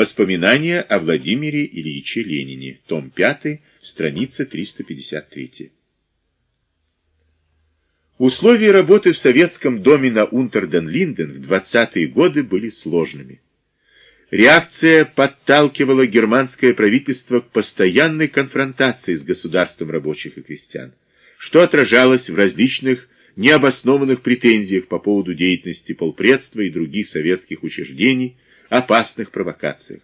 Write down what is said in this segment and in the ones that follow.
Воспоминания о Владимире Ильиче Ленине. Том 5, страница 353. Условия работы в советском доме на Унтерден-Линден в 20-е годы были сложными. Реакция подталкивала германское правительство к постоянной конфронтации с государством рабочих и крестьян, что отражалось в различных необоснованных претензиях по поводу деятельности полпредства и других советских учреждений, опасных провокациях.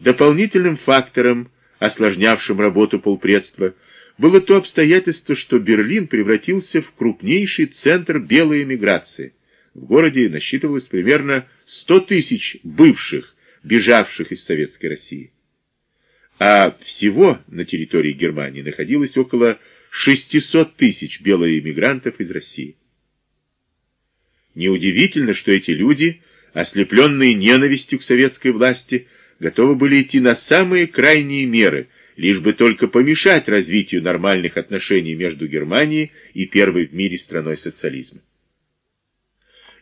Дополнительным фактором, осложнявшим работу полпредства, было то обстоятельство, что Берлин превратился в крупнейший центр белой эмиграции. В городе насчитывалось примерно 100 тысяч бывших, бежавших из Советской России. А всего на территории Германии находилось около 600 тысяч белоэмигрантов из России. Неудивительно, что эти люди, ослепленные ненавистью к советской власти, готовы были идти на самые крайние меры, лишь бы только помешать развитию нормальных отношений между Германией и первой в мире страной социализма.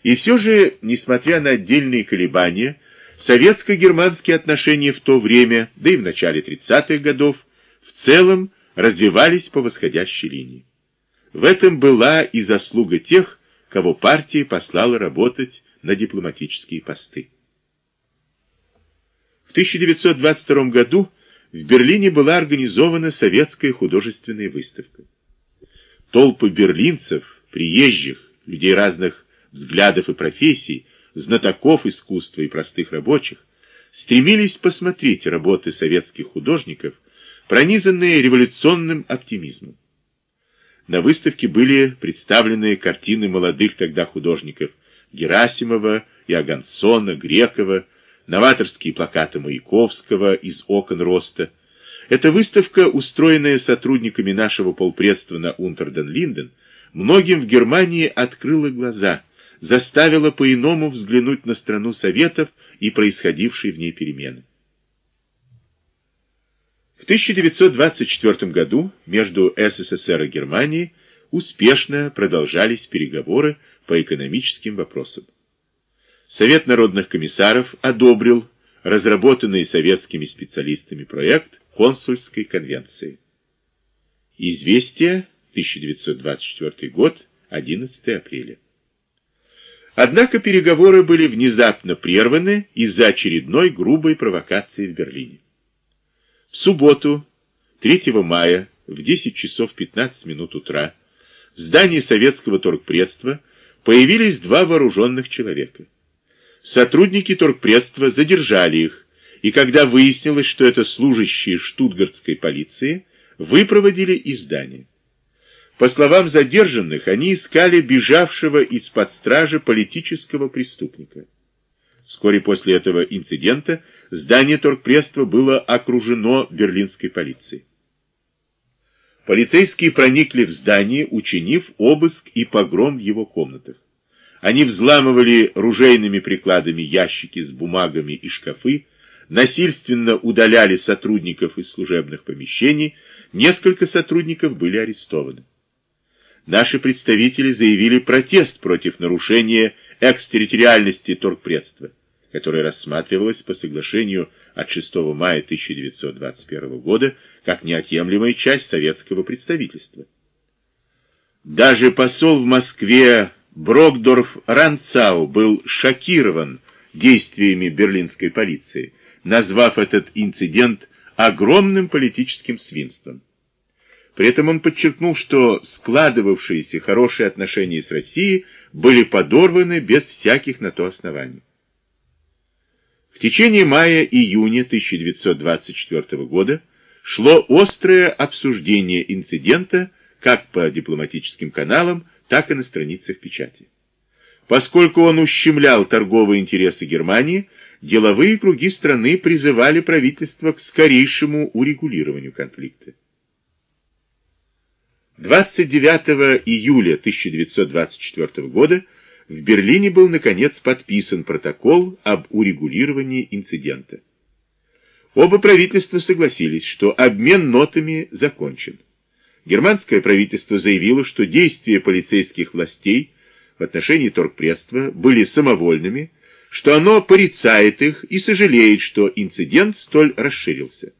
И все же, несмотря на отдельные колебания, советско-германские отношения в то время, да и в начале 30-х годов, в целом развивались по восходящей линии. В этом была и заслуга тех, кого партия послала работать на дипломатические посты. В 1922 году в Берлине была организована советская художественная выставка. Толпы берлинцев, приезжих, людей разных взглядов и профессий, знатоков искусства и простых рабочих, стремились посмотреть работы советских художников пронизанные революционным оптимизмом. На выставке были представлены картины молодых тогда художников Герасимова, Иогансона, Грекова, новаторские плакаты Маяковского из «Окон роста». Эта выставка, устроенная сотрудниками нашего полпредства на Унтерден-Линден, многим в Германии открыла глаза, заставила по-иному взглянуть на страну Советов и происходившие в ней перемены. В 1924 году между СССР и Германией успешно продолжались переговоры по экономическим вопросам. Совет народных комиссаров одобрил разработанный советскими специалистами проект консульской конвенции. Известие, 1924 год, 11 апреля. Однако переговоры были внезапно прерваны из-за очередной грубой провокации в Берлине. В субботу, 3 мая, в 10 часов 15 минут утра, в здании советского торгпредства появились два вооруженных человека. Сотрудники торгпредства задержали их, и когда выяснилось, что это служащие штутгартской полиции, выпроводили из здания. По словам задержанных, они искали бежавшего из-под стражи политического преступника. Вскоре после этого инцидента здание торгпредства было окружено берлинской полицией. Полицейские проникли в здание, учинив обыск и погром в его комнатах. Они взламывали ружейными прикладами ящики с бумагами и шкафы, насильственно удаляли сотрудников из служебных помещений, несколько сотрудников были арестованы. Наши представители заявили протест против нарушения экстерриториальности торгпредства которое рассматривалось по соглашению от 6 мая 1921 года как неотъемлемая часть советского представительства. Даже посол в Москве Брокдорф Ранцау был шокирован действиями берлинской полиции, назвав этот инцидент огромным политическим свинством. При этом он подчеркнул, что складывавшиеся хорошие отношения с Россией были подорваны без всяких на то оснований. В течение мая-июня 1924 года шло острое обсуждение инцидента как по дипломатическим каналам, так и на страницах печати. Поскольку он ущемлял торговые интересы Германии, деловые круги страны призывали правительство к скорейшему урегулированию конфликта. 29 июля 1924 года в Берлине был, наконец, подписан протокол об урегулировании инцидента. Оба правительства согласились, что обмен нотами закончен. Германское правительство заявило, что действия полицейских властей в отношении торгпредства были самовольными, что оно порицает их и сожалеет, что инцидент столь расширился.